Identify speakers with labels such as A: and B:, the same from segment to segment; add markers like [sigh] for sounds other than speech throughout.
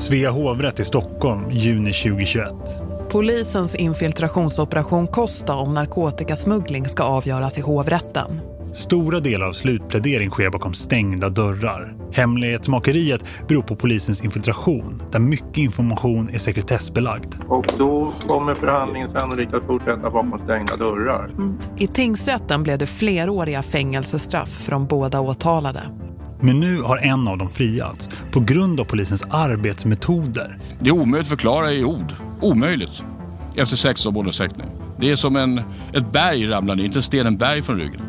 A: Svea hovrätt i Stockholm, juni 2021.
B: Polisens infiltrationsoperation Costa om narkotikasmuggling ska avgöras i hovrätten.
A: Stora delar av slutplädering sker bakom stängda dörrar. Hemlighetsmakeriet beror på polisens infiltration, där mycket information är sekretessbelagd.
C: Och då kommer förhandlingen sannolikt att fortsätta bakom stängda dörrar. Mm.
B: I tingsrätten blev det fleråriga fängelsestraff för de båda åtalade.
A: Men nu har en av dem friats på grund av polisens arbetsmetoder.
D: Det är omöjligt att förklara i ord. Omöjligt. Efter sex år bordningshäktning. Det är som en, ett berg ramlar ner, inte en sten, en berg från ryggen.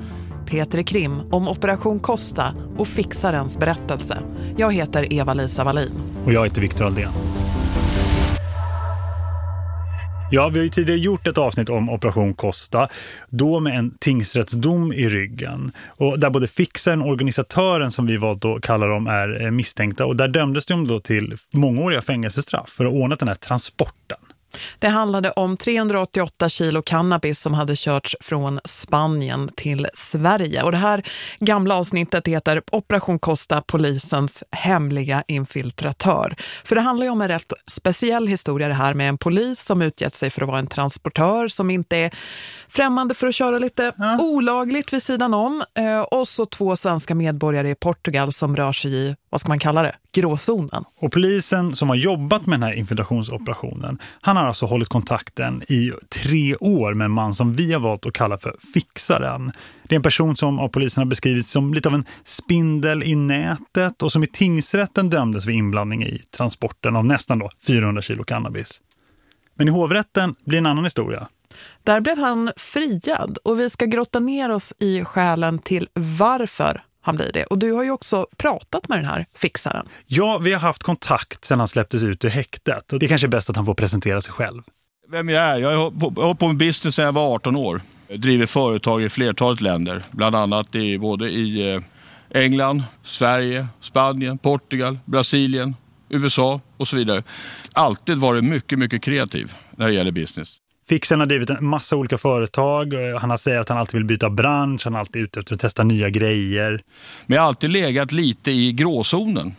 B: Peter Krim om Operation Kosta och fixarens berättelse. Jag heter Eva-Lisa Wallin.
A: Och jag heter Viktor Aldén. Ja, vi har ju tidigare gjort ett avsnitt om Operation Kosta, då med en tingsrättsdom i ryggen. Och där både fixaren och organisatören som vi valt att kalla dem är eh, misstänkta. Och där dömdes de då till mångåriga fängelsestraff för att ordna den här transporten.
B: Det handlade om 388 kilo cannabis som hade körts från Spanien till Sverige. Och det här gamla avsnittet heter Operation Costa, polisens hemliga infiltratör. För det handlar ju om en rätt speciell historia det här med en polis som utgett sig för att vara en transportör som inte är främmande för att köra lite ja. olagligt vid sidan om. Eh, och så två svenska medborgare i Portugal som rör sig i, vad ska man kalla det, gråzonen.
A: Och polisen som har jobbat med den här infiltrationsoperationen, han har alltså hållit kontakten i tre år med en man som vi har valt att kalla för fixaren. Det är en person som av polisen har beskrivits som lite av en spindel i nätet och som i tingsrätten dömdes vid inblandning i transporten av nästan då 400 kilo cannabis. Men i hovrätten blir en annan historia.
B: Där blev han friad och vi ska grotta ner oss i skälen till varför han blir det. Och du har ju också pratat med den här fixaren.
A: Ja, vi har haft kontakt sedan han släpptes ut ur häktet. Och det är kanske är bäst att han får presentera sig själv.
D: Vem jag är? Jag har hållit på med business sedan jag var 18 år. Jag driver företag i flertalet länder. Bland annat i, både i eh, England, Sverige, Spanien, Portugal, Brasilien, USA och så vidare. Alltid varit mycket, mycket kreativ när det gäller business.
A: Fixen har drivit en massa olika företag. Han har sagt att han alltid vill byta bransch. Han är alltid ute efter att testa nya grejer.
D: Men jag har alltid legat lite i gråzonen.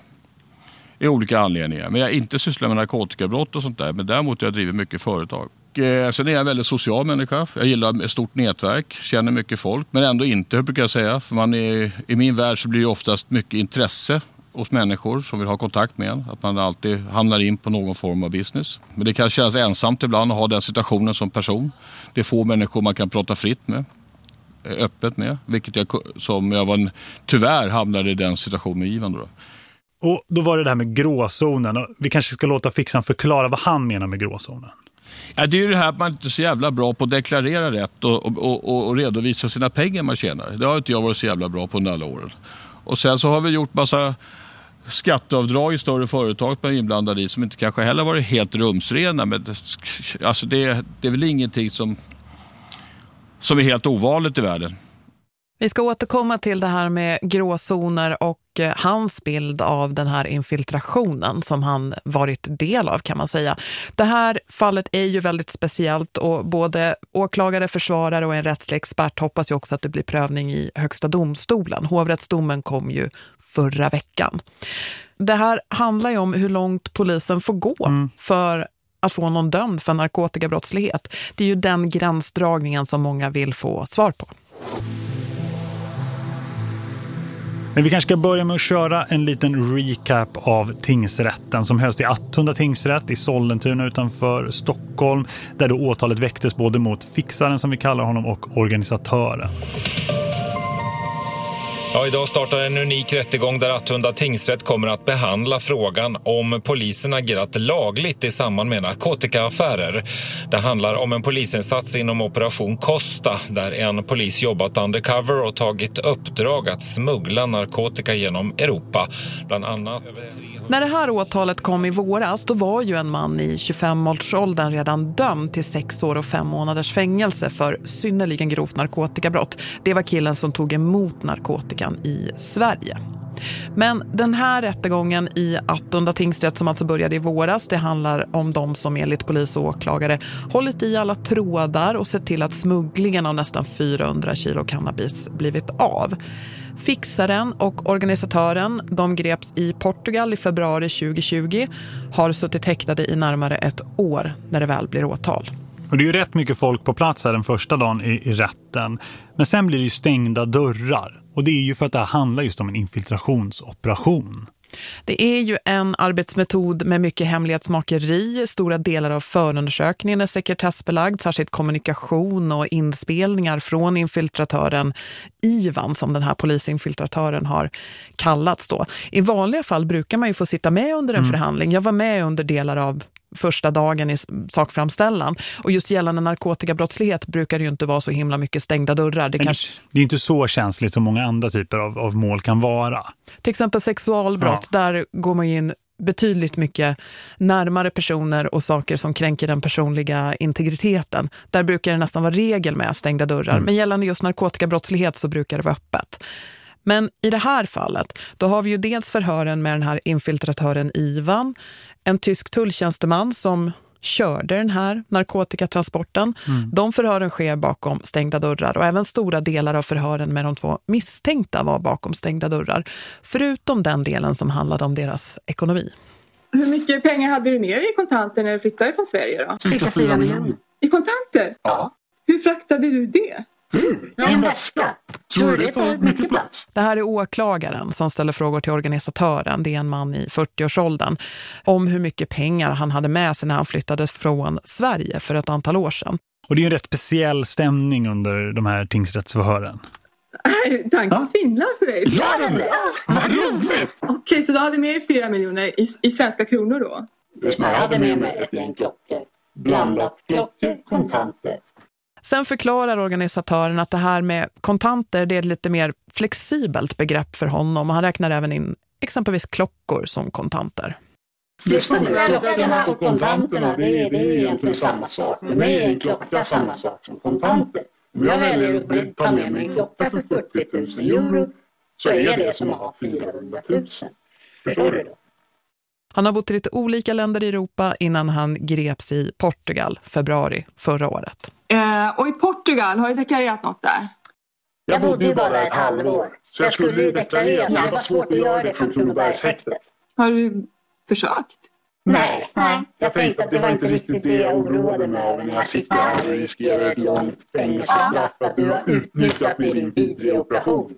D: I olika anledningar. Men jag har inte sysslat med narkotikabrott och sånt där. Men däremot har jag drivit mycket företag. Eh, sen är jag en väldigt social människa. Jag gillar ett stort nätverk, känner mycket folk. Men ändå inte, brukar jag säga. För man är, I min värld så blir det oftast mycket intresse hos människor som vill ha kontakt med en. Att man alltid hamnar in på någon form av business. Men det kan kännas ensamt ibland att ha den situationen som person. Det är få människor man kan prata fritt med. Eh, öppet med. Vilket jag, som jag var, tyvärr hamnade i den situationen givande. Då.
A: Och då var det det här med gråzonen. Vi kanske ska låta Fixan förklara vad han menar med gråzonen.
D: Ja, det är ju det här att man inte är så jävla bra på att deklarera rätt och, och, och, och redovisa sina pengar man tjänar. Det har inte jag varit så jävla bra på under alla åren. Och sen så har vi gjort massa skatteavdrag i större företag som är inblandade i som inte kanske heller varit helt rumsrena. Men det, alltså det, det är väl ingenting som, som är helt ovanligt i världen.
B: Vi ska återkomma till det här med gråzoner och eh, hans bild av den här infiltrationen som han varit del av kan man säga. Det här fallet är ju väldigt speciellt och både åklagare, försvarare och en rättslig expert hoppas ju också att det blir prövning i högsta domstolen. Hovrättsdomen kom ju förra veckan. Det här handlar ju om hur långt polisen får gå mm. för att få någon dömd för narkotikabrottslighet. Det är ju den gränsdragningen som många vill få svar på.
A: Men vi kanske ska börja med att köra en liten recap av tingsrätten som hölls i Attunda tingsrätt i Sollentuna utanför Stockholm där då åtalet väcktes både mot fixaren som vi kallar honom och organisatören.
E: Ja, idag startar en unik rättegång där Attunda tingsrätt kommer att behandla frågan om polisen agerat lagligt i samband med narkotikaaffärer. Det handlar om en polisinsats inom Operation Costa där en polis jobbat undercover och tagit uppdrag att smuggla narkotika genom Europa. Bland annat...
B: När det här åtalet kom i våras då var ju en man i 25-årsåldern redan dömd till sex år och fem månaders fängelse för synnerligen grovt narkotikabrott. Det var killen som tog emot narkotika veckan i Sverige. Men den här rättegången i Attunda tingsrätt som alltså började i våras, det handlar om de som enligt polis och åklagare hållit i alla trådar och sett till att smugglingen av nästan 400 kilo cannabis blivit av. Fixaren och organisatören, de greps i Portugal i februari 2020, har suttit häktade i närmare ett år när det väl blir åtal.
A: Och det är ju rätt mycket folk på plats här den första dagen i, i rätten. Men sen blir det ju stängda dörrar. Och det är ju för att det handlar just om en infiltrationsoperation.
B: Det är ju en arbetsmetod med mycket hemlighetsmakeri. Stora delar av förundersökningen är sekretessbelagd, särskilt kommunikation och inspelningar från infiltratören Ivan som den här polisinfiltratören har kallats då. I vanliga fall brukar man ju få sitta med under en mm. förhandling. Jag var med under delar av första dagen i sakframställan. Och just gällande narkotikabrottslighet brukar det ju inte vara så himla mycket stängda dörrar.
A: Det, kanske... det är inte så känsligt som många andra typer av, av mål kan vara.
B: Till exempel sexualbrott, ja. där går man in betydligt mycket närmare personer och saker som kränker den personliga integriteten. Där brukar det nästan vara regel med stängda dörrar. Mm. Men gällande just narkotikabrottslighet så brukar det vara öppet. Men i det här fallet, då har vi ju dels förhören med den här infiltratören Ivan, en tysk tulltjänsteman som körde den här narkotikatransporten. Mm. De förhören sker bakom stängda dörrar och även stora delar av förhören med de två misstänkta var bakom stängda dörrar. Förutom den delen som handlade om deras ekonomi.
F: Hur mycket pengar hade du ner i kontanter när du flyttade från Sverige då?
G: Cirka fyra miljoner.
F: I kontanter?
G: Ja.
F: Hur fraktade du det?
G: Hur? I en väska. Tror du det tar mycket plats? [laughs]
B: Det här är åklagaren som ställer frågor till organisatören. Det är en man i 40-årsåldern. Om hur mycket pengar han hade med sig när han flyttade från Sverige för ett antal år sedan.
A: Och det är en rätt speciell stämning under de här tingsrättsförhören.
F: Tanken svindlar för dig.
G: Ja, det Vad roligt!
F: Okej, så du hade med dig fyra miljoner i, i svenska kronor då?
G: Jag hade med mig ett gäng klockor. Blandat klockor, kontanter
B: Sen förklarar organisatören att det här med kontanter det är ett lite mer flexibelt begrepp för honom och han räknar även in exempelvis klockor som kontanter.
G: Klockorna och kontanterna det är, det är egentligen samma sak. För mig är en klocka samma sak som kontanter. Om jag väljer att ta med mig en klocka för 40 000 euro så är det som att ha 400 000. Förstår du det?
B: Han har bott i lite olika länder i Europa innan han greps i Portugal februari förra året.
F: Eh, och i Portugal, har du deklarerat något där?
G: Jag bodde ju bara ett halvår, så jag skulle ju deklarera, men det var svårt att göra det från Kronobergshäktet.
F: Har du försökt?
G: Nej, nej, jag tänkte att det var inte riktigt det jag oroade mig över när jag sitter här och riskerar ett långt fängelsestraff för att du har utnyttjat mig i din vidriga operation.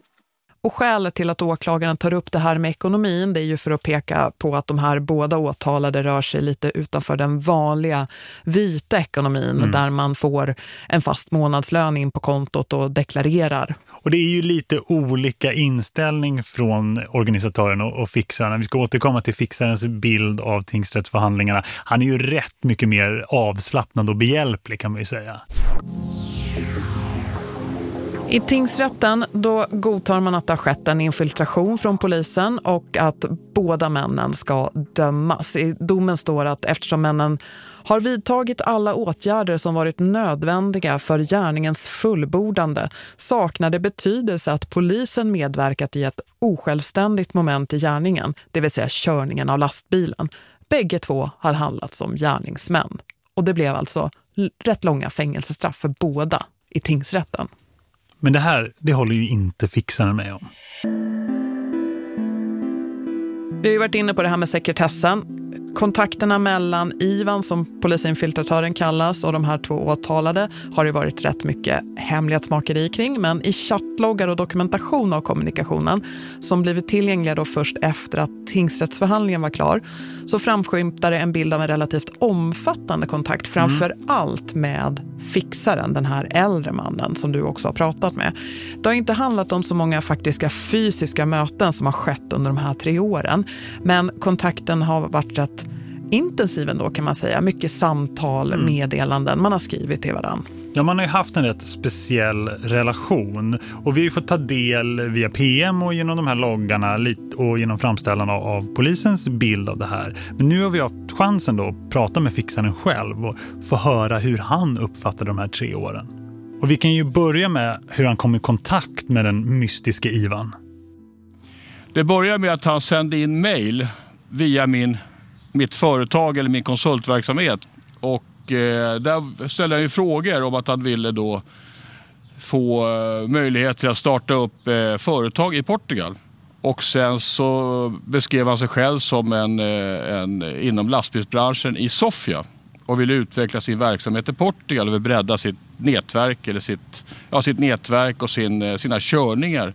B: Och skälet till att åklagaren tar upp det här med ekonomin det är ju för att peka på att de här båda åtalade rör sig lite utanför den vanliga vita ekonomin mm. där man får en fast månadslön in på kontot och deklarerar.
A: Och det är ju lite olika inställning från organisatören och, och fixaren. Vi ska återkomma till fixarens bild av tingsrättsförhandlingarna. Han är ju rätt mycket mer avslappnad och behjälplig kan man ju säga.
B: I tingsrätten då godtar man att det har skett en infiltration från polisen och att båda männen ska dömas. I domen står att eftersom männen har vidtagit alla åtgärder som varit nödvändiga för gärningens fullbordande saknar det betydelse att polisen medverkat i ett osjälvständigt moment i gärningen, det vill säga körningen av lastbilen. Bägge två har handlat som gärningsmän. Och det blev alltså rätt långa fängelsestraff för båda i tingsrätten.
A: Men det här, det håller ju inte fixaren med om.
B: Vi har ju varit inne på det här med sekretessen. Kontakterna mellan Ivan, som polisinfiltratören kallas, och de här två åtalade har det varit rätt mycket hemlighetsmakeri kring. Men i chattloggar och dokumentation av kommunikationen, som blivit tillgängliga då först efter att tingsrättsförhandlingen var klar, så framskymtar det en bild av en relativt omfattande kontakt, framför mm. allt med fixaren, den här äldre mannen som du också har pratat med. Det har inte handlat om så många faktiska fysiska möten som har skett under de här tre åren, men kontakten har varit rätt intensiv ändå kan man säga. Mycket samtal, mm. meddelanden man har skrivit till varandra.
A: Ja, man har ju haft en rätt speciell relation och vi har ju fått ta del via PM och genom de här loggarna och genom framställan av polisens bild av det här. Men nu har vi haft chansen då att prata med fixaren själv och få höra hur han uppfattade de här tre åren. Och vi kan ju börja med hur han kom i kontakt med den mystiska Ivan.
D: Det börjar med att han sände in mail via min, mitt företag eller min konsultverksamhet. Och eh, där ställde jag ju frågor om att han ville då få eh, möjlighet till att starta upp eh, företag i Portugal. Och sen så beskrev han sig själv som en, eh, en inom lastbilsbranschen i Sofia och ville utveckla sin verksamhet i Portugal och vill bredda sitt nätverk, eller sitt, ja, sitt nätverk och sin, eh, sina körningar.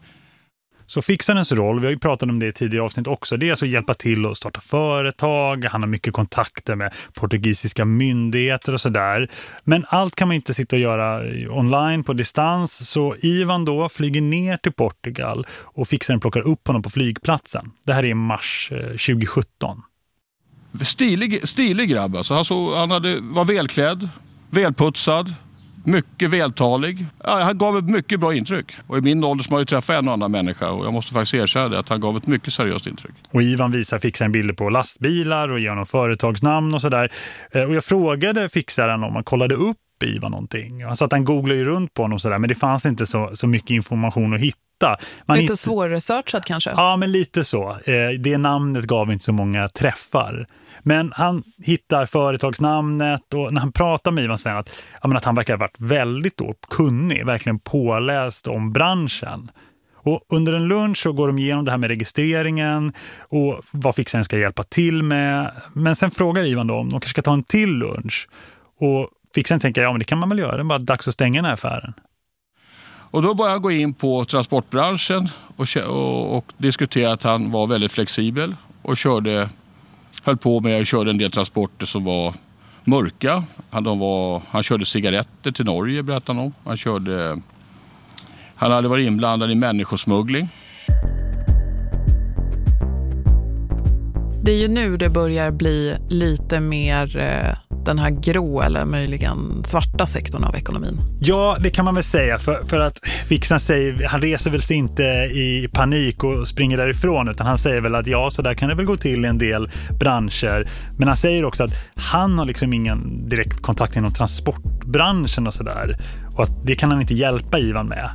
A: Så fixarens roll, vi har ju pratat om det i tidigare avsnitt också, det är alltså att hjälpa till att starta företag. Han har mycket kontakter med portugisiska myndigheter och sådär. Men allt kan man inte sitta och göra online på distans. Så Ivan då flyger ner till Portugal och fixaren plockar upp honom på flygplatsen. Det här är i mars eh, 2017.
D: Stilig, stilig grabb alltså. Han, så, han hade, var välklädd, välputsad mycket vältalig. Ja, han gav ett mycket bra intryck. Och i min ålder som har jag träffat en och annan människa och jag måste faktiskt erkänna det, att han gav ett mycket seriöst intryck.
A: Och Ivan visar fixaren bilder på lastbilar och ger honom företagsnamn och sådär. Eh, och jag frågade fixaren om han kollade upp Ivan någonting. Han sa att han googlade ju runt på honom sådär, men det fanns inte så, så mycket information att hitta.
B: Man lite hitt... svårresearchat kanske?
A: Ja, men lite så. Eh, det namnet gav inte så många träffar. Men han hittar företagsnamnet och när han pratar med Ivan säger att, att han verkar ha varit väldigt då, kunnig, verkligen påläst om branschen. Och under en lunch så går de igenom det här med registreringen och vad fixaren ska hjälpa till med. Men sen frågar Ivan då om de kanske ska ta en till lunch. Och fixaren tänker, ja men det kan man väl göra, det är bara dags att stänga den här affären.
D: Och då började han gå in på transportbranschen och, och, och diskutera att han var väldigt flexibel och körde höll på med, körde en del transporter som var mörka. Han, de var, han körde cigaretter till Norge berättade han om. Han, körde, han hade varit inblandad i människosmuggling.
B: Det är ju nu det börjar bli lite mer eh den här grå eller möjligen svarta sektorn av ekonomin?
A: Ja, det kan man väl säga. För, för att Fixan säger, han reser väl sig inte i panik och springer därifrån utan han säger väl att ja, så där kan det väl gå till i en del branscher. Men han säger också att han har liksom ingen direkt kontakt inom transportbranschen och sådär. Och att det kan han inte hjälpa Ivan med.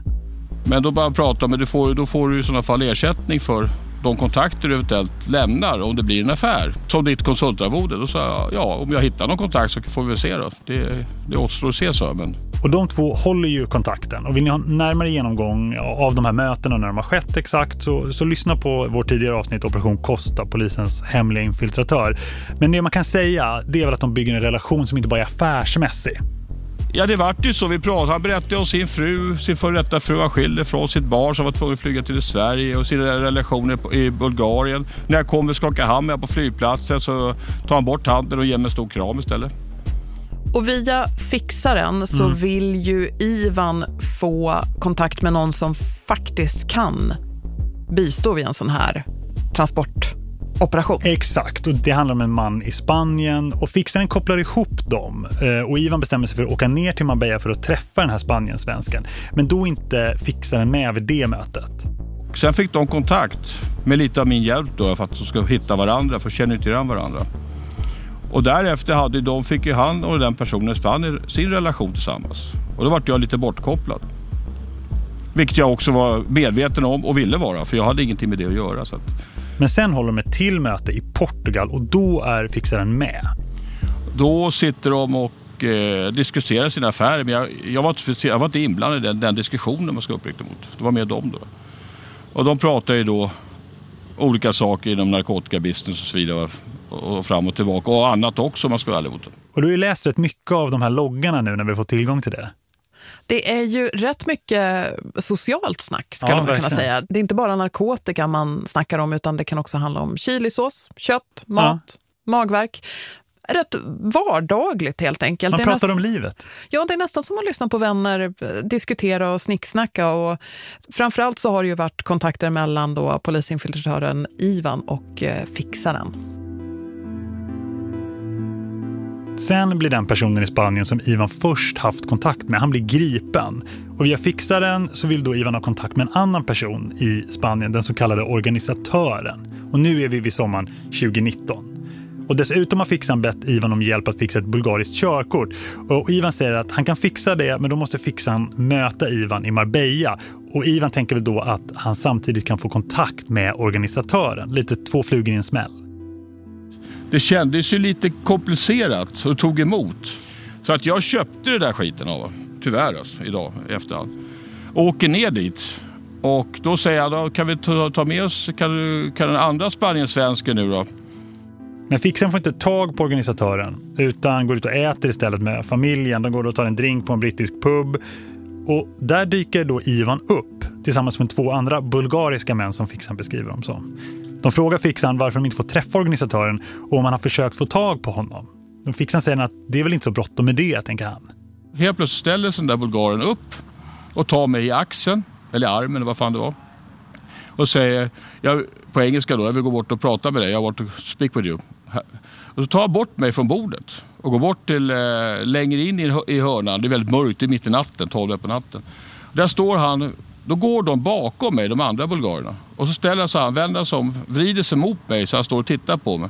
D: Men då bara prata med, du får, då får du i sådana fall ersättning för de kontakter du eventuellt lämnar om det blir en affär. Som ditt konsultarvode. Då sa jag, ja om jag hittar någon kontakt så får vi se då. Det, det återstår att se så. Men...
A: Och de två håller ju kontakten. Och vill ni ha närmare genomgång av de här mötena och när de har skett exakt så, så lyssna på vårt tidigare avsnitt Operation Kosta, polisens hemliga infiltratör. Men det man kan säga det är väl att de bygger en relation som inte bara är affärsmässig.
D: Ja, det vart ju så. Vi pratade. Han berättade om sin fru, sin före detta fru var skild från sitt barn som var tvungen att flyga till Sverige och sina relationer i Bulgarien. När jag kommer och skakar hand med på flygplatsen så tar han bort handen och ger mig en stor kram istället.
B: Och via fixaren så mm. vill ju Ivan få kontakt med någon som faktiskt kan bistå vid en sån här transport operation.
A: Exakt, och det handlar om en man i Spanien och fixaren kopplar ihop dem eh, och Ivan bestämmer sig för att åka ner till Marbella för att träffa den här Spaniensvensken. Men då inte fixaren med vid det mötet.
D: Sen fick de kontakt med lite av min hjälp då för att de ska hitta varandra, för känner inte igen varandra. Och därefter hade de, fick ju han och den personen i Spanien sin relation tillsammans. Och då var jag lite bortkopplad. Vilket jag också var medveten om och ville vara, för jag hade ingenting med det att göra. Så att
A: men sen håller de ett till möte i Portugal och då är fixaren med.
D: Då sitter de och eh, diskuterar sina affärer. Men jag, jag, var inte, jag var inte inblandad i den, den diskussionen man ska uppriktigt mot. Det var med dem då. Och de pratar ju då olika saker inom narkotikabusiness och så vidare och fram och tillbaka och annat också man ska vara ärlig mot.
A: Och du har ju läst rätt mycket av de här loggarna nu när vi får tillgång till det.
B: Det är ju rätt mycket socialt snack ska ja, man kunna säga. Det är inte bara narkotika man snackar om utan det kan också handla om chilisås, kött, mat, ja. magverk. Rätt vardagligt helt enkelt.
A: Man pratar om livet.
B: Ja, det är nästan som att lyssna på vänner, diskutera och snicksnacka. Och framförallt så har det ju varit kontakter mellan då polisinfiltratören Ivan och eh, fixaren.
A: Sen blir den personen i Spanien som Ivan först haft kontakt med, han blir gripen. Och via fixaren så vill då Ivan ha kontakt med en annan person i Spanien, den så kallade organisatören. Och nu är vi vid sommaren 2019. Och dessutom har fixaren bett Ivan om hjälp att fixa ett bulgariskt körkort. Och Ivan säger att han kan fixa det men då måste fixaren möta Ivan i Marbella. Och Ivan tänker väl då att han samtidigt kan få kontakt med organisatören. Lite två flugor i en smäll.
D: Det kändes ju lite komplicerat och tog emot. Så att jag köpte det där skiten av Tyvärr alltså, idag efterhand. Och åker ner dit. Och då säger jag, då kan vi ta, ta med oss, kan, du, kan den andra Spanien-svensken nu då?
A: Men fixaren får inte tag på organisatören utan går ut och äter istället med familjen. De går och tar en drink på en brittisk pub. Och där dyker då Ivan upp tillsammans med två andra bulgariska män som fixaren beskriver dem som. De frågar fixaren varför de inte får träffa organisatören och om han har försökt få tag på honom. Och fixaren säger att det är väl inte så bråttom med det, tänker han.
D: Helt plötsligt ställer sig den där bulgaren upp och tar mig i axeln, eller armen eller vad fan det var. Och säger, jag, på engelska då, jag vill gå bort och prata med dig, jag want to speak with you. Och så tar han bort mig från bordet och går bort till eh, längre in i, i hörnan. Det är väldigt mörkt, det är mitt i natten, 12 på natten. Där står han, då går de bakom mig, de andra bulgarerna. Och så ställer sig han, vänder sig om, vrider sig mot mig så han står och tittar på mig.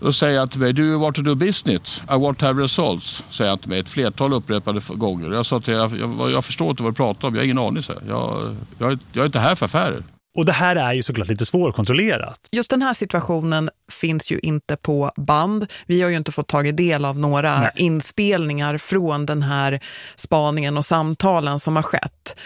D: Då säger han till mig, do you want to do business? I want to have results, säger han till mig ett flertal upprepade gånger. Jag sa till jag, jag, jag förstår inte vad du pratar om, jag har ingen aning. Så jag, jag, jag är inte här för affärer.
A: Och det här är ju såklart lite svårkontrollerat.
B: Just den här situationen finns ju inte på band. Vi har ju inte fått tagit del av några Nej. inspelningar från den här spaningen och samtalen som har skett.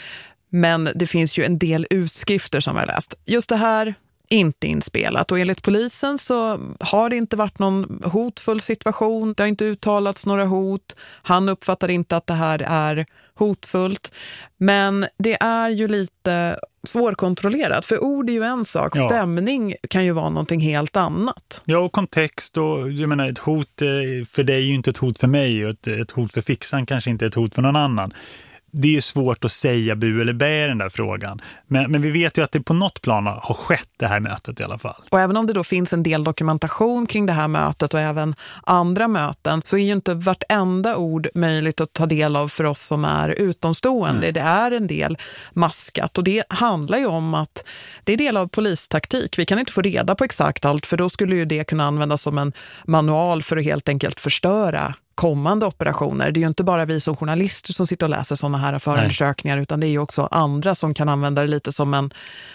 B: Men det finns ju en del utskrifter som jag läst. Just det här inte inspelat och enligt polisen så har det inte varit någon hotfull situation. Det har inte uttalats några hot. Han uppfattar inte att det här är hotfullt. Men det är ju lite svårkontrollerat. För ord är ju en sak, ja. stämning kan ju vara någonting helt annat.
A: Ja, och kontext och jag menar, ett hot eh, för dig är ju inte ett hot för mig och ett, ett hot för fixan kanske inte är ett hot för någon annan det är svårt att säga bu eller bä i den där frågan. Men, men vi vet ju att det på något plan har skett det här mötet i alla fall.
B: Och även om det då finns en del dokumentation kring det här mötet och även andra möten så är ju inte vartenda ord möjligt att ta del av för oss som är utomstående. Mm. Det är en del maskat och det handlar ju om att det är del av polistaktik. Vi kan inte få reda på exakt allt för då skulle ju det kunna användas som en manual för att helt enkelt förstöra kommande operationer. Det är ju inte bara vi som journalister som sitter och läser sådana här förundersökningar Nej. utan det är ju också andra som kan använda det lite som en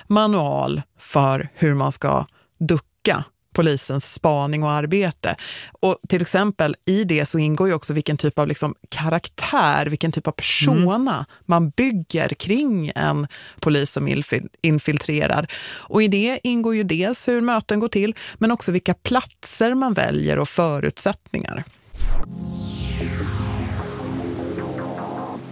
B: manual för hur man ska ducka polisens spaning och arbete. Och till exempel i det så ingår ju också vilken typ av liksom karaktär, vilken typ av persona mm. man bygger kring en polis som infiltrerar. Och i det ingår ju dels hur möten går till men också vilka platser man väljer och förutsättningar.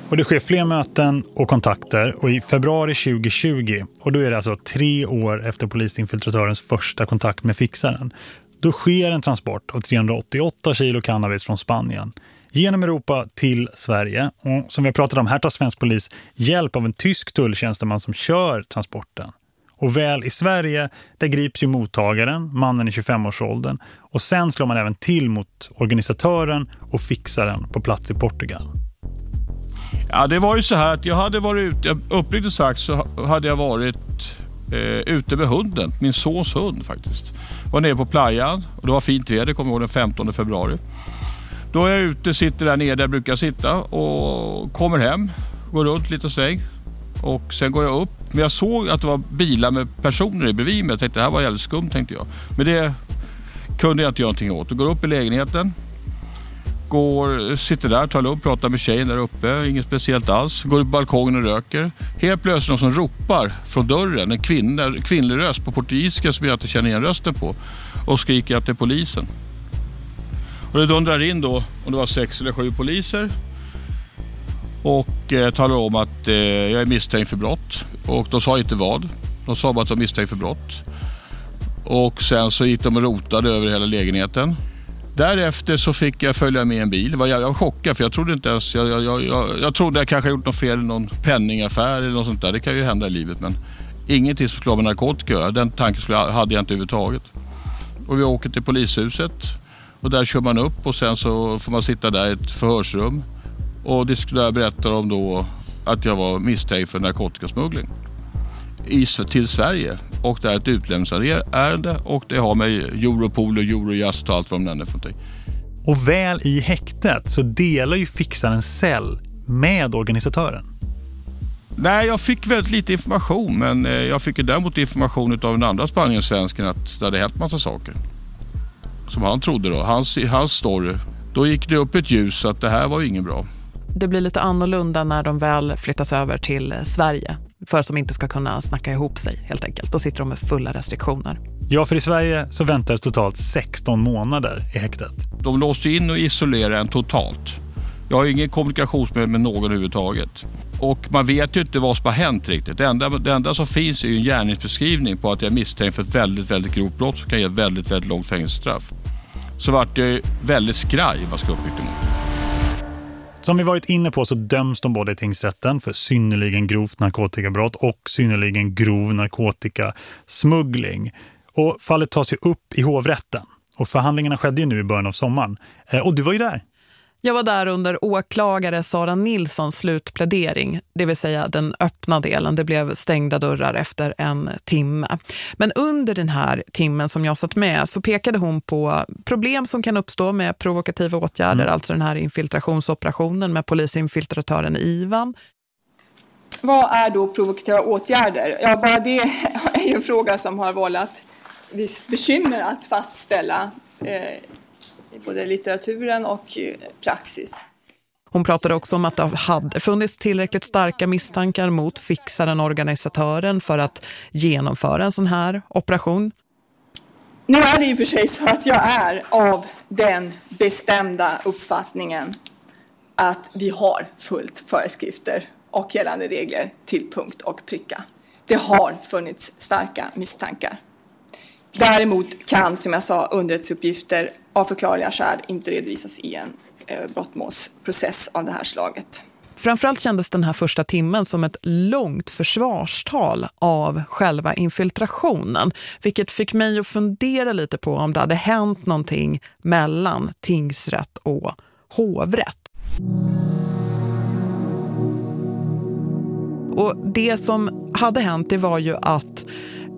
A: Och det sker fler möten och kontakter och i februari 2020, och då är det alltså tre år efter polisinfiltratörens första kontakt med fixaren, då sker en transport av 388 kilo cannabis från Spanien genom Europa till Sverige. Och som vi har pratat om, här tar svensk polis hjälp av en tysk tulltjänsteman som kör transporten. Och väl i Sverige, där grips ju mottagaren, mannen i 25-årsåldern. Och sen slår man även till mot organisatören och fixaren på plats i Portugal.
D: Ja, det var ju så här att jag hade varit ute, uppriktigt sagt så hade jag varit eh, ute med hunden, min sons hund faktiskt. Var nere på playan och det var fint väder, kommer ihåg den 15 februari. Då är jag ute, sitter där nere där jag brukar sitta och kommer hem, går runt lite sväng och sen går jag upp. Men jag såg att det var bilar med personer bredvid mig. Jag tänkte det här var jävligt skumt tänkte jag. Men det kunde jag inte göra någonting åt. Jag går upp i lägenheten. Går, sitter där, tar upp, pratar med tjejen där uppe. Inget speciellt alls. Går upp på balkongen och röker. Helt plötsligt någon som ropar från dörren. En kvinna, kvinnlig röst på portugisiska som jag inte känner igen rösten på. Och skriker att det är polisen. Och det dundrar in då, om det var sex eller sju poliser och eh, talade om att eh, jag är misstänkt för brott. Och de sa inte vad. De sa bara att jag var misstänkt för brott. Och sen så gick de och rotade över hela lägenheten. Därefter så fick jag följa med en bil. Jag var chockad för jag trodde inte ens... Jag, jag, jag, jag trodde jag kanske gjort något fel i någon penningaffär eller något sånt där. Det kan ju hända i livet men ingenting som skulle ha med narkotika Den tanken hade jag inte överhuvudtaget. Och vi åker till polishuset och där kör man upp och sen så får man sitta där i ett förhörsrum. Och det skulle jag berätta om då att jag var misstänkt för narkotikasmuggling i, till Sverige. Och det är ett utlämningsärende och det har med Europol och Eurojust och allt vad de nämner för någonting.
A: Och väl i häktet så delar ju fixaren cell med organisatören.
D: Nej, jag fick väldigt lite information men eh, jag fick ju däremot information av den andra Spanien-svensken att det hade hänt massa saker. Som han trodde då, hans, hans story. Då gick det upp ett ljus att det här var ju inget bra.
B: Det blir lite annorlunda när de väl flyttas över till Sverige för att de inte ska kunna snacka ihop sig helt enkelt. Då sitter de med fulla restriktioner.
A: Ja, för i Sverige så väntar totalt 16 månader i häktet.
D: De låste in och isolerade en totalt. Jag har ingen kommunikation med, med någon överhuvudtaget. Och man vet ju inte vad som har hänt riktigt. Det enda, det enda som finns är ju en gärningsbeskrivning på att jag är misstänkt för ett väldigt, väldigt grovt brott som kan ge ett väldigt, väldigt långt fängelsestraff. Så vart jag väldigt skraj vad ska uppgift emot.
A: Som vi varit inne på så döms de både i tingsrätten för synnerligen grovt narkotikabrott och synnerligen grov narkotikasmuggling. Och fallet tas ju upp i hovrätten. Och förhandlingarna skedde ju nu i början av sommaren. Eh, och du var ju där.
B: Jag var där under åklagare Sara Nilssons slutplädering, det vill säga den öppna delen. Det blev stängda dörrar efter en timme. Men under den här timmen som jag satt med så pekade hon på problem som kan uppstå med provokativa åtgärder, mm. alltså den här infiltrationsoperationen med polisinfiltratören Ivan.
F: Vad är då provokativa åtgärder? Ja, bara det [laughs] är en fråga som har vållat viss bekymmer att fastställa eh, i både litteraturen och eh, praxis.
B: Hon pratade också om att det hade funnits tillräckligt starka misstankar mot fixaren organisatören för att genomföra en sån här operation.
F: Nu är det ju för sig så att jag är av den bestämda uppfattningen att vi har fullt föreskrifter och gällande regler till punkt och pricka. Det har funnits starka misstankar. Däremot kan, som jag sa, underrättelseuppgifter av förklarliga skäl inte redovisas i en eh, brottmålsprocess av det här slaget.
B: Framförallt kändes den här första timmen som ett långt försvarstal av själva infiltrationen. Vilket fick mig att fundera lite på om det hade hänt någonting mellan tingsrätt och hovrätt. Och det som hade hänt det var ju att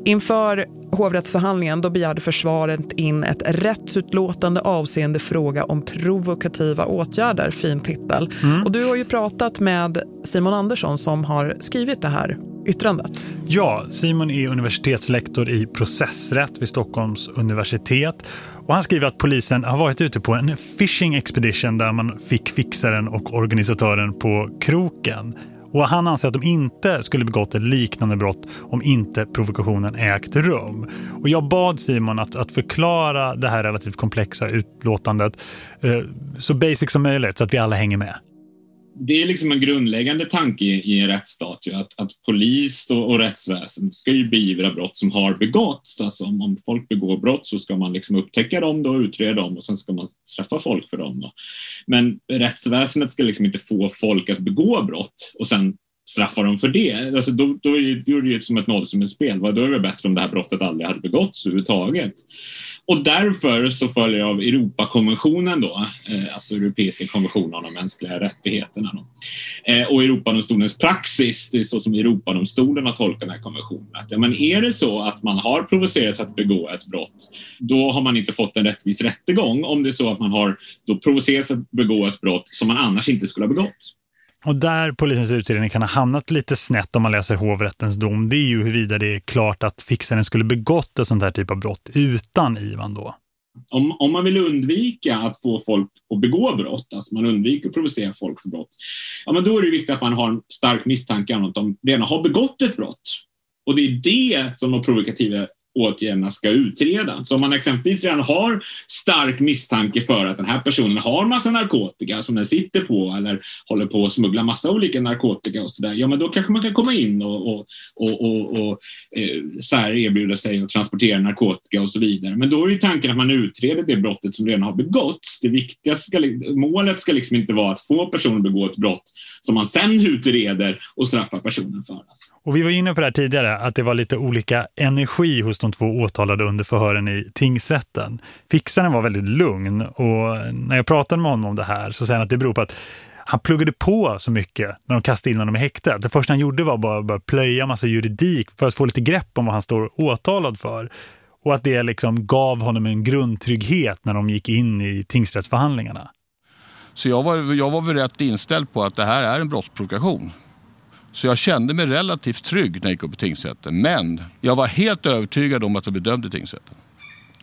B: inför hovrättsförhandlingen då begärde försvaret in ett rättsutlåtande avseende fråga om provokativa åtgärder, fin titel. Mm. Och du har ju pratat med Simon Andersson som har skrivit det här yttrandet.
A: Ja, Simon är universitetslektor i processrätt vid Stockholms universitet. Och han skriver att polisen har varit ute på en fishing expedition där man fick fixaren och organisatören på kroken. Och han anser att de inte skulle begått ett liknande brott om inte provokationen ägt rum. Och jag bad Simon att, att förklara det här relativt komplexa utlåtandet eh, så basic som möjligt så att vi alla hänger med
H: det är liksom en grundläggande tanke i en rättsstat ju, att, att polis och, och rättsväsendet ska ju beivra brott som har begåtts. Alltså om, om folk begår brott så ska man liksom upptäcka dem då, utreda dem och sen ska man straffa folk för dem. Då. Men rättsväsendet ska liksom inte få folk att begå brott och sen straffa dem för det. Alltså då, då, är, då är det ju som ett nollsummespel. Då är det bättre om det här brottet aldrig hade begåtts överhuvudtaget. Och därför så följer jag av Europakonventionen då, eh, alltså Europeiska konventionen om de mänskliga rättigheterna. Då. Eh, och Europadomstolens praxis, det är så som Europadomstolen har tolkat den här konventionen. Att, ja, men är det så att man har provocerats att begå ett brott, då har man inte fått en rättvis rättegång. Om det är så att man har då provocerats att begå ett brott som man annars inte skulle ha begått.
A: Och där polisens utredning kan ha hamnat lite snett om man läser hovrättens dom, det är ju huruvida det är klart att fixaren skulle begått ett sånt här typ av brott utan Ivan då.
H: Om, om man vill undvika att få folk att begå brott, alltså man undviker att provocera folk för brott, ja men då är det viktigt att man har en stark misstanke om att de redan har begått ett brott. Och det är det som de provokativa åtgärderna ska utreda. Så om man exempelvis redan har stark misstanke för att den här personen har massa narkotika som den sitter på eller håller på att smuggla massa olika narkotika och sådär, ja men då kanske man kan komma in och, och, och, och, och eh, så här erbjuda sig att transportera narkotika och så vidare. Men då är ju tanken att man utreder det brottet som redan har begåtts. Det viktigaste ska, målet ska liksom inte vara att få personen att begå ett brott som man sen utreder och straffar personen för. Alltså.
A: Och vi var inne på det här tidigare, att det var lite olika energi hos de två åtalade under förhören i tingsrätten. Fixaren var väldigt lugn och när jag pratade med honom om det här så säger han att det beror på att han pluggade på så mycket när de kastade in honom i häktet. Det första han gjorde var bara, bara plöja massa juridik för att få lite grepp om vad han står åtalad för. Och att det liksom gav honom en grundtrygghet när de gick in i tingsrättsförhandlingarna.
D: Så jag var, jag var väl rätt inställd på att det här är en brottsprovokation. Så jag kände mig relativt trygg när jag gick upp i tingsrätten. Men jag var helt övertygad om att jag blev dömd i tingsrätten.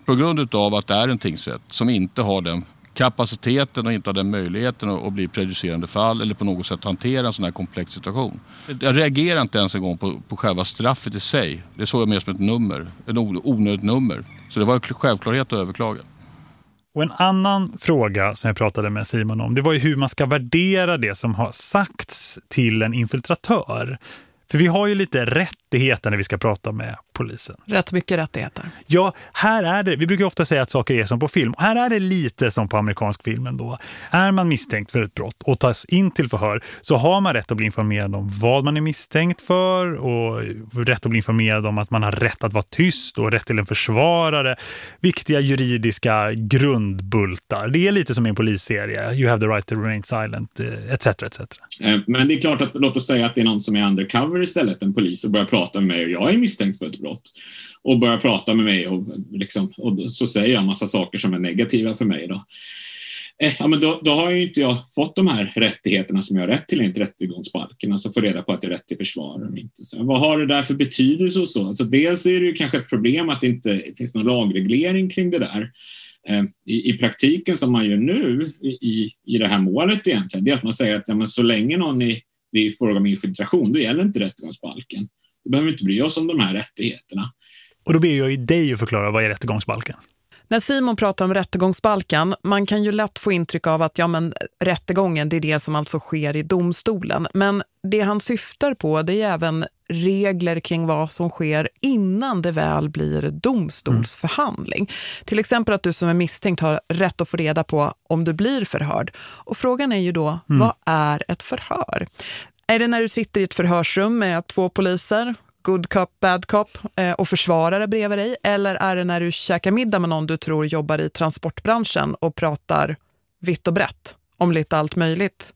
D: På grund av att det är en tingsrätt som inte har den kapaciteten och inte har den möjligheten att bli prejudicerande fall eller på något sätt hantera en sån här komplex situation. Jag reagerar inte ens en gång på, på själva straffet i sig. Det såg jag mer som ett nummer, ett onödigt nummer. Så det var en självklarhet att överklaga.
A: Och en annan fråga som jag pratade med Simon om, det var ju hur man ska värdera det som har sagts till en infiltratör. För vi har ju lite rätt rättigheter när vi ska prata med polisen.
B: Rätt mycket rättigheter.
A: Ja, här är det. Vi brukar ofta säga att saker är som på film. Här är det lite som på amerikansk film ändå. Är man misstänkt för ett brott och tas in till förhör så har man rätt att bli informerad om vad man är misstänkt för och rätt att bli informerad om att man har rätt att vara tyst och rätt till en försvarare. Viktiga juridiska grundbultar. Det är lite som i en polisserie. You have the right to remain silent, etc. etc.
H: Eh, men det är klart att låt oss säga att det är någon som är undercover istället, en polis och börjar prata med mig och jag är misstänkt för ett brott och börjar prata med mig och, liksom, och så säger jag en massa saker som är negativa för mig. Då. Eh, ja, men då, då har ju inte jag fått de här rättigheterna som jag har rätt till enligt rättegångsbalken, alltså få reda på att jag har rätt till försvar. Och inte. Så, vad har det där för betydelse och så? Alltså, dels är det ju kanske ett problem att det inte finns någon lagreglering kring det där. Eh, I, I, praktiken som man gör nu i, i det här målet egentligen, det är att man säger att ja, men så länge någon är i fråga om infiltration, då gäller inte rättegångsbalken. Då behöver vi inte bry oss om de här rättigheterna.
A: Och då ber jag ju dig att förklara vad är rättegångsbalken?
B: När Simon pratar om rättegångsbalken, man kan ju lätt få intryck av att ja, men, rättegången det är det som alltså sker i domstolen. Men det han syftar på det är även regler kring vad som sker innan det väl blir domstolsförhandling. Mm. Till exempel att du som är misstänkt har rätt att få reda på om du blir förhörd. Och frågan är ju då, mm. vad är ett förhör? Är det när du sitter i ett förhörsrum med två poliser, good cop, bad cop eh, och försvarare bredvid dig? Eller är det när du käkar middag med någon du tror jobbar i transportbranschen och pratar vitt och brett om lite allt möjligt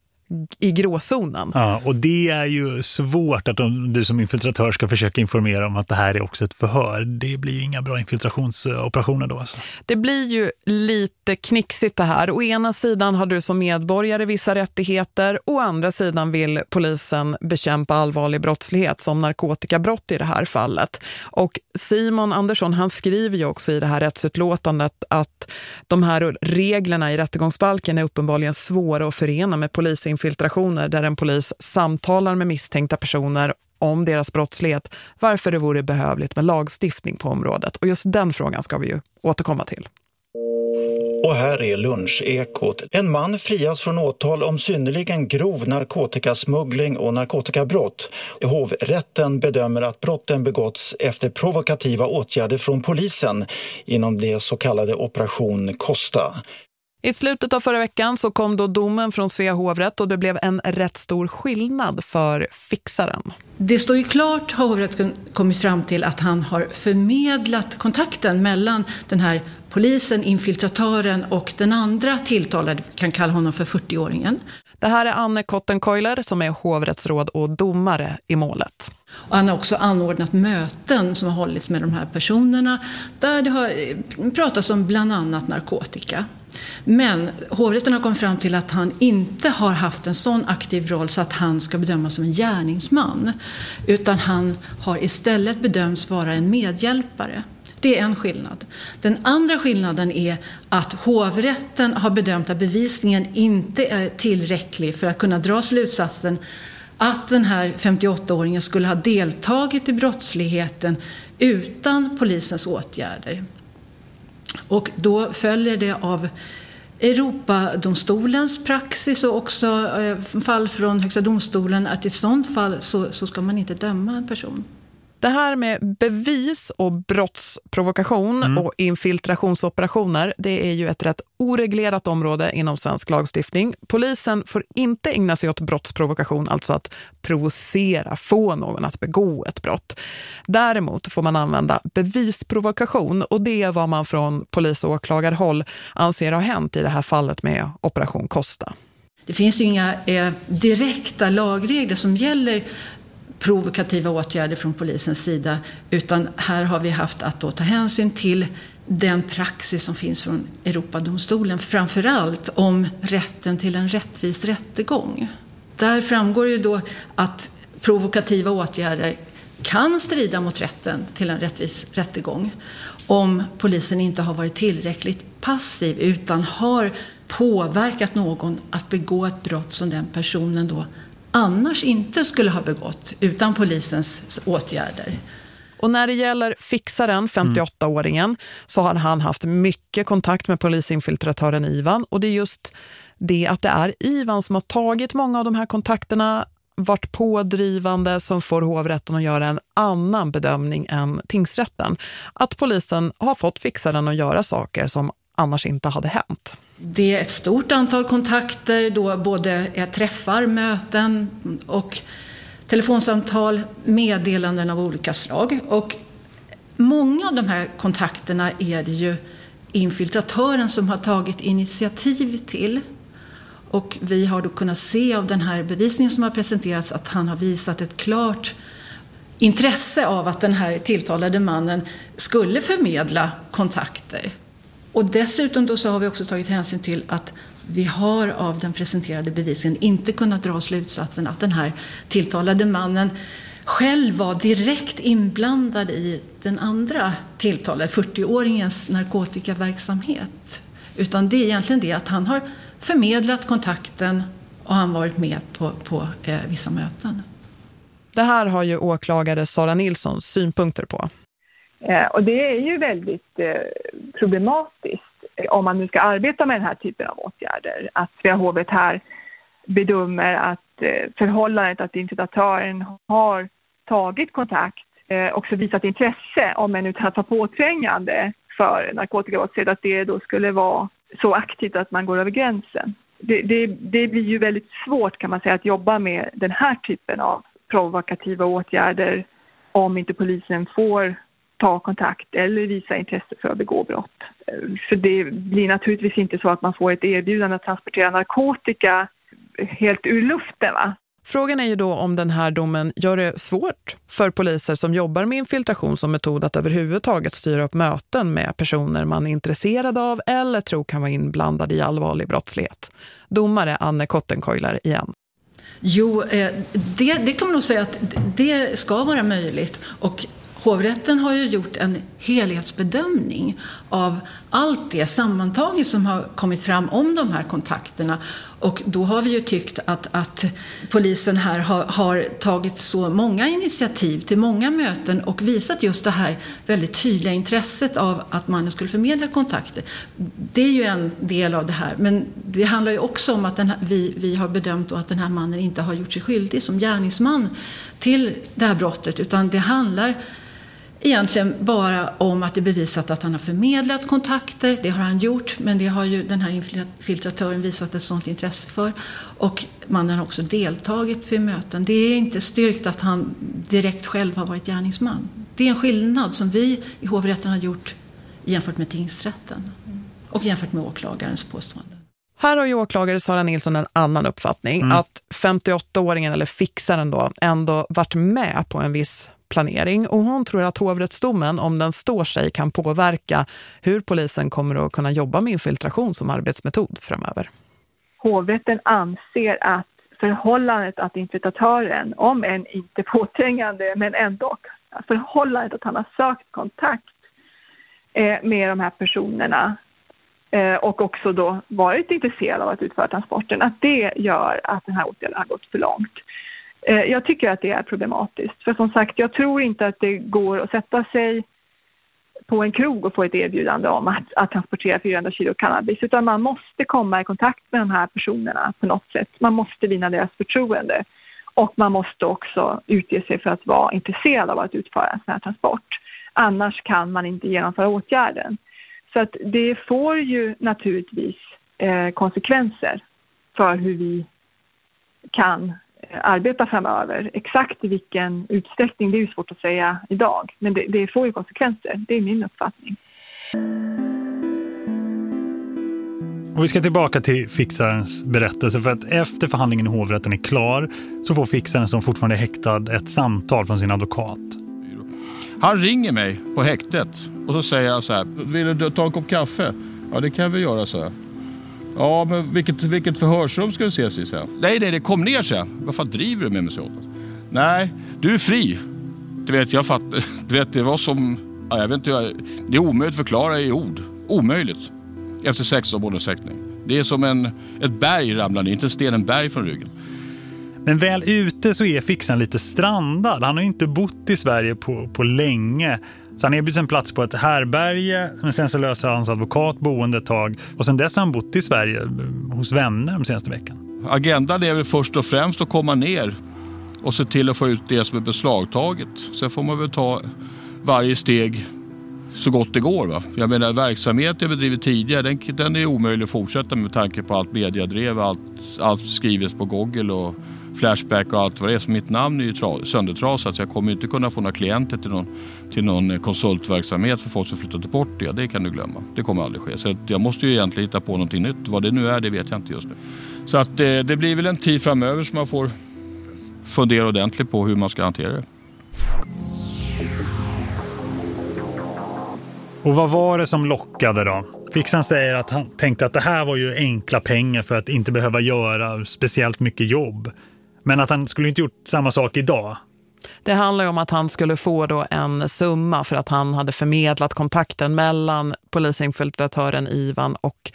B: i gråzonen.
A: Ja, och det är ju svårt att du som infiltratör ska försöka informera om att det här är också ett förhör. Det blir ju inga bra infiltrationsoperationer då. Alltså.
B: Det blir ju lite knixigt det här. Å ena sidan har du som medborgare vissa rättigheter. Å andra sidan vill polisen bekämpa allvarlig brottslighet som narkotikabrott i det här fallet. Och Simon Andersson han skriver ju också i det här rättsutlåtandet att de här reglerna i rättegångsbalken är uppenbarligen svåra att förena med polisens infiltrationer där en polis samtalar med misstänkta personer om deras brottslighet, varför det vore behövligt med lagstiftning på området. Och just den frågan ska vi ju återkomma till.
I: Och här är lunchekot. En man frias från åtal om synnerligen grov narkotikasmuggling och narkotikabrott. Hovrätten bedömer att brotten begåtts efter provokativa åtgärder från polisen inom det så kallade Operation Costa.
B: I slutet av förra veckan så kom då domen från Svea hovrätt och det blev en rätt stor skillnad för fixaren.
J: Det står ju klart, har hovrätten kommit fram till, att han har förmedlat kontakten mellan den här polisen, infiltratören och den andra tilltalade, kan kalla honom för 40-åringen.
B: Det här är Anne Kottenkoiler som är hovrättsråd och domare i målet.
J: Och han har också anordnat möten som har hållits med de här personerna där det har eh, pratats om bland annat narkotika. Men hovrätten har kommit fram till att han inte har haft en sån aktiv roll så att han ska bedömas som en gärningsman. Utan han har istället bedömts vara en medhjälpare. Det är en skillnad. Den andra skillnaden är att hovrätten har bedömt att bevisningen inte är tillräcklig för att kunna dra slutsatsen att den här 58-åringen skulle ha deltagit i brottsligheten utan polisens åtgärder. Och då följer det av Europadomstolens praxis och också eh, fall från Högsta domstolen att i ett sådant fall så, så ska man inte döma en person.
B: Det här med bevis och brottsprovokation mm. och infiltrationsoperationer, det är ju ett rätt oreglerat område inom svensk lagstiftning. Polisen får inte ägna sig åt brottsprovokation, alltså att provocera, få någon att begå ett brott. Däremot får man använda bevisprovokation och det är vad man från polis- och åklagarhåll anser har hänt i det här fallet med Operation Costa.
J: Det finns ju inga eh, direkta lagregler som gäller provokativa åtgärder från polisens sida utan här har vi haft att då ta hänsyn till den praxis som finns från Europadomstolen, framförallt om rätten till en rättvis rättegång. Där framgår ju då att provokativa åtgärder kan strida mot rätten till en rättvis rättegång om polisen inte har varit tillräckligt passiv utan har påverkat någon att begå ett brott som den personen då annars inte skulle ha begått utan polisens åtgärder.
B: Och när det gäller fixaren, 58-åringen, så har han haft mycket kontakt med polisinfiltratören Ivan. Och det är just det att det är Ivan som har tagit många av de här kontakterna, varit pådrivande som får hovrätten att göra en annan bedömning än tingsrätten. Att polisen har fått fixaren att göra saker som annars inte hade hänt.
J: Det är ett stort antal kontakter, då både träffar, möten och telefonsamtal, meddelanden av olika slag. Och många av de här kontakterna är det ju infiltratören som har tagit initiativ till. Och vi har då kunnat se av den här bevisningen som har presenterats att han har visat ett klart intresse av att den här tilltalade mannen skulle förmedla kontakter. Och dessutom då så har vi också tagit hänsyn till att vi har av den presenterade bevisningen inte kunnat dra slutsatsen att den här tilltalade mannen själv var direkt inblandad i den andra tilltalade, 40-åringens narkotikaverksamhet. Utan det är egentligen det att han har förmedlat kontakten och han varit med på, på eh, vissa möten.
B: Det här har ju åklagare Sara Nilsson synpunkter på.
F: Eh, och det är ju väldigt eh, problematiskt eh, om man nu ska arbeta med den här typen av åtgärder. Att Svea hovrätt här bedömer att förhållandet att infiltratören har tagit kontakt också visat intresse, om än utan att vara påträngande för narkotikabrottslighet, att det då skulle vara så aktivt att man går över gränsen. Det, det, det blir ju väldigt svårt kan man säga att jobba med den här typen av provokativa åtgärder om inte polisen får ta kontakt eller visa intresse för att begå brott. För det blir naturligtvis inte så att man får ett erbjudande att transportera narkotika helt ur luften va?
B: Frågan är ju då om den här domen gör det svårt för poliser som jobbar med infiltration som metod att överhuvudtaget styra upp möten med personer man är intresserad av eller tror kan vara inblandade i allvarlig brottslighet. Domare Anne Kottenkoiler igen.
J: Jo, eh, det, det kan man nog säga att det ska vara möjligt och Hovrätten har ju gjort en helhetsbedömning av allt det sammantaget som har kommit fram om de här kontakterna. Och då har vi ju tyckt att, att polisen här har, har, tagit så många initiativ till många möten och visat just det här väldigt tydliga intresset av att mannen skulle förmedla kontakter. Det är ju en del av det här. Men det handlar ju också om att här, vi, vi har bedömt att den här mannen inte har gjort sig skyldig som gärningsman till det här brottet utan det handlar egentligen bara om att det är bevisat att han har förmedlat kontakter. Det har han gjort, men det har ju den här infiltratören visat ett sådant intresse för. Och mannen har också deltagit vid möten. Det är inte styrkt att han direkt själv har varit gärningsman. Det är en skillnad som vi i hovrätten har gjort jämfört med tingsrätten och jämfört med åklagarens påstående.
B: Här har ju åklagare Sara Nilsson en annan uppfattning. Mm. Att 58-åringen eller fixaren då ändå varit med på en viss planering och hon tror att hovrättsdomen, om den står sig, kan påverka hur polisen kommer att kunna jobba med infiltration som arbetsmetod framöver.
F: Hovrätten anser att förhållandet att infiltratören, om än inte påträngande men ändå, förhållandet att han har sökt kontakt eh, med de här personerna eh, och också då varit intresserad av att utföra transporten, att det gör att den här åtgärden har gått för långt. Eh, jag tycker att det är problematiskt. För som sagt, jag tror inte att det går att sätta sig på en krog och få ett erbjudande om att, att transportera 400 kilo cannabis. Utan man måste komma i kontakt med de här personerna på något sätt. Man måste vinna deras förtroende. Och man måste också utge sig för att vara intresserad av att utföra en sån här transport. Annars kan man inte genomföra åtgärden. Så att det får ju naturligtvis eh, konsekvenser för hur vi kan arbeta framöver. Exakt i vilken utsträckning, det är ju svårt att säga idag. Men det, det får ju konsekvenser, det är min uppfattning.
A: Och vi ska tillbaka till fixarens berättelse för att efter förhandlingen i hovrätten är klar så får fixaren som fortfarande är häktad ett samtal från sin advokat.
D: Han ringer mig på häktet och så säger han så här, vill du ta en kopp kaffe? Ja det kan vi göra så. Ja, men vilket, vilket förhörsrum ska vi ses i sen? Nej, nej, det kom ner sen. Vad fan driver du med mig så? Nej, du är fri. Du vet, jag fattar. [laughs] Du vet, det var som... Ja, jag vet inte, det är omöjligt att förklara i ord. Omöjligt. Efter 16 månaders häktning. Det är som en, ett berg ramlar ner, inte en sten, en berg från ryggen.
A: Men väl ute så är Fixan lite strandad. Han har inte bott i Sverige på, på länge. Så han erbjuds en plats på ett härberge, men sen så löser hans advokat boende ett tag. Och sen dess har han bott i Sverige eh, hos vänner de senaste veckan.
D: Agendan är väl först och främst att komma ner och se till att få ut det som är beslagtaget. Sen får man väl ta varje steg så gott det går. Va? Jag menar verksamhet jag bedrivit tidigare den, den är omöjlig att fortsätta med tanke på allt mediadrev, allt, allt skrivs på Google och Flashback och allt vad det är. Så mitt namn är ju söndertrasat så jag kommer inte kunna få några klienter till någon, till någon eh, konsultverksamhet för folk som flyttat bort det. Det kan du glömma. Det kommer aldrig ske. Så jag måste ju egentligen hitta på någonting nytt. Vad det nu är, det vet jag inte just nu. Så att det, det blir väl en tid framöver som man får fundera ordentligt på hur man ska hantera det.
A: Och vad var det som lockade då? Fixan säger att han tänkte att det här var ju enkla pengar för att inte behöva göra speciellt mycket jobb. Men att han skulle inte gjort samma sak idag.
B: Det handlar om att han skulle få då en summa för att han hade förmedlat kontakten mellan polisinfiltratören Ivan och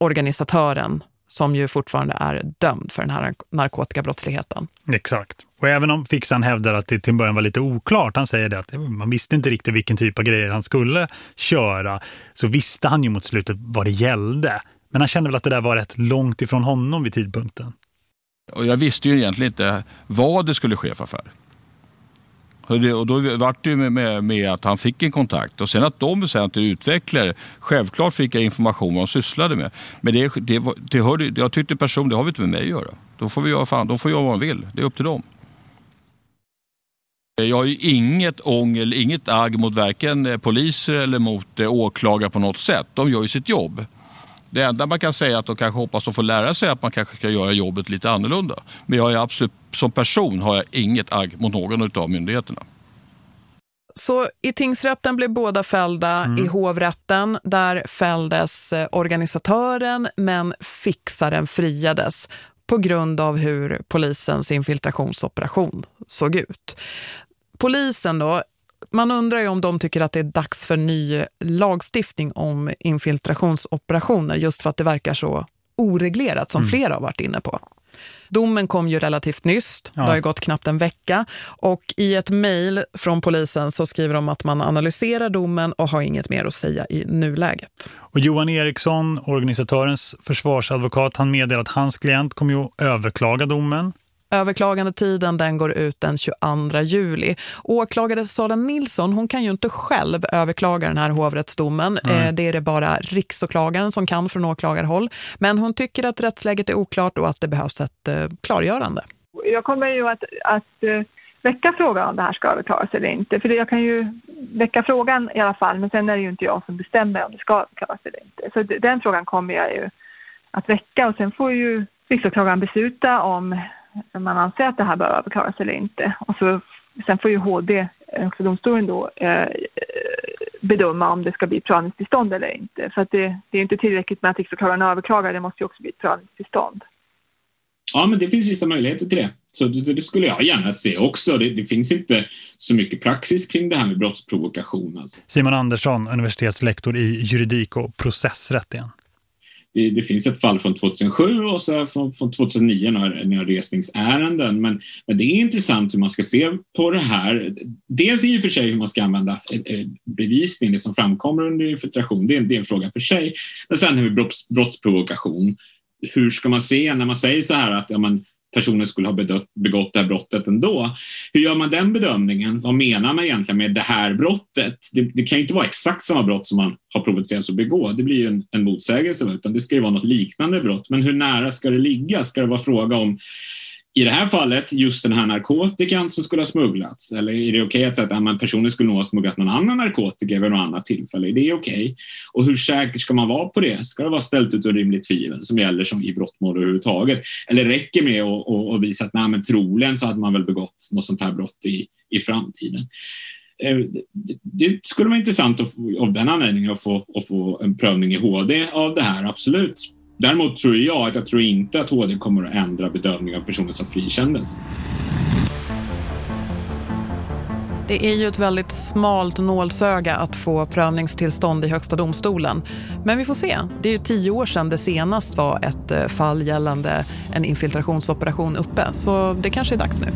B: organisatören som ju fortfarande är dömd för den här narkotikabrottsligheten.
A: Exakt. Och även om Fixan hävdar att det till början var lite oklart, han säger det att man visste inte riktigt vilken typ av grejer han skulle köra, så visste han ju mot slutet vad det gällde. Men han kände väl att det där var rätt långt ifrån honom vid tidpunkten.
D: Och jag visste ju egentligen inte vad det skulle ske för affär. Och, det, och då vart det ju med, med, med, att han fick en kontakt. Och sen att de sen till utvecklare, självklart fick jag information om vad de sysslade med. Men det, det, det hörde, jag tyckte personligen, det har vi inte med mig att göra. Då får vi göra fan, de får göra vad de vill. Det är upp till dem. Jag har ju inget ångel, inget agg mot varken poliser eller mot eh, åklagare på något sätt. De gör ju sitt jobb. Det enda man kan säga är att de kanske hoppas att de får lära sig att man kanske ska göra jobbet lite annorlunda. Men jag är absolut, som person har jag inget agg mot någon av myndigheterna.
B: Så i tingsrätten blev båda fällda, mm. i hovrätten där fälldes organisatören men fixaren friades på grund av hur polisens infiltrationsoperation såg ut. Polisen då man undrar ju om de tycker att det är dags för ny lagstiftning om infiltrationsoperationer just för att det verkar så oreglerat som mm. flera har varit inne på. Domen kom ju relativt nyss, ja. det har ju gått knappt en vecka och i ett mejl från polisen så skriver de att man analyserar domen och har inget mer att säga i nuläget.
A: Och Johan Eriksson, organisatörens försvarsadvokat, han meddelar att hans klient kommer ju överklaga domen.
B: Överklagandetiden den går ut den 22 juli. Åklagare Sara Nilsson hon kan ju inte själv överklaga den här hovrättsdomen. Mm. Det är det bara riksåklagaren som kan från åklagarhåll. Men hon tycker att rättsläget är oklart och att det behövs ett eh, klargörande.
K: Jag kommer ju att, att eh, väcka frågan om det här ska överklagas eller inte. För jag kan ju väcka frågan i alla fall men sen är det ju inte jag som bestämmer om det ska överklagas eller inte. Så den frågan kommer jag ju att väcka och sen får ju riksåklagaren besluta om man anser att det här bör överklagas eller inte. Och så, sen får ju HD, Högsta domstolen då, eh, bedöma om det ska bli prövningstillstånd eller inte. För att det, det är inte tillräckligt med att riksåklagaren överklagar, det måste ju också bli ett prövningstillstånd.
H: Ja, men det finns vissa möjligheter till det. Så det, det skulle jag gärna se också. Det, det, finns inte så mycket praxis kring det här med brottsprovokation. Alltså.
A: Simon Andersson, universitetslektor i juridik och processrätt igen
H: det, det, finns ett fall från 2007 och så från, från 2009 några, några resningsärenden. Men, men det är intressant hur man ska se på det här. Dels i och för sig hur man ska använda eh, eh, bevisning, det som framkommer under infiltration, det är, det är en fråga för sig. Men sen har vi brotts, brottsprovokation. Hur ska man se när man säger så här att ja, man, personen skulle ha begått det här brottet ändå. Hur gör man den bedömningen? Vad menar man egentligen med det här brottet? Det, det kan ju inte vara exakt samma brott som man har provocerats att begå. Det blir ju en, en motsägelse, utan det ska ju vara något liknande brott. Men hur nära ska det ligga? Ska det vara fråga om i det här fallet just den här narkotikan som skulle ha smugglats? Eller är det okej okay att säga att ja, personen skulle nog ha smugglat någon annan narkotika vid något annat tillfälle? Är det okej? Okay? Och hur säker ska man vara på det? Ska det vara ställt ut rimligt tvivel som gäller som i brottmål överhuvudtaget? Eller räcker med att, visa att nej, men troligen så hade man väl begått något sånt här brott i, i framtiden? Eh, det skulle vara intressant att, av den anledningen att få, att få en prövning i HD av det här, absolut. Däremot tror jag att jag tror inte att HD kommer att ändra bedömningen av personer som frikändes.
B: Det är ju ett väldigt smalt nålsöga att få prövningstillstånd i högsta domstolen. Men vi får se. Det är ju tio år sedan det senast var ett eh, fall gällande en infiltrationsoperation uppe. Så det kanske är dags nu.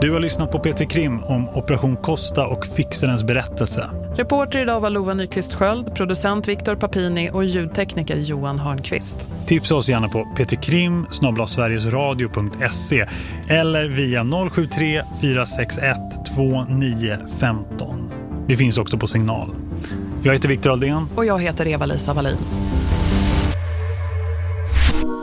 A: Du har lyssnat på Petri Krim om Operation Costa och fixarens berättelse.
B: Reporter idag var Lova Nyqvist Sköld, producent Viktor Papini och ljudtekniker Johan Hörnqvist.
A: Tipsa oss gärna på petrikrim sverigesradio.se eller via 073 461 2915. Vi finns också på signal. Jag heter Viktor Aldén.
B: Och jag heter Eva-Lisa Wallin.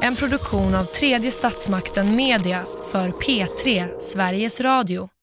L: En produktion av tredje statsmakten Media för P3 Sveriges Radio.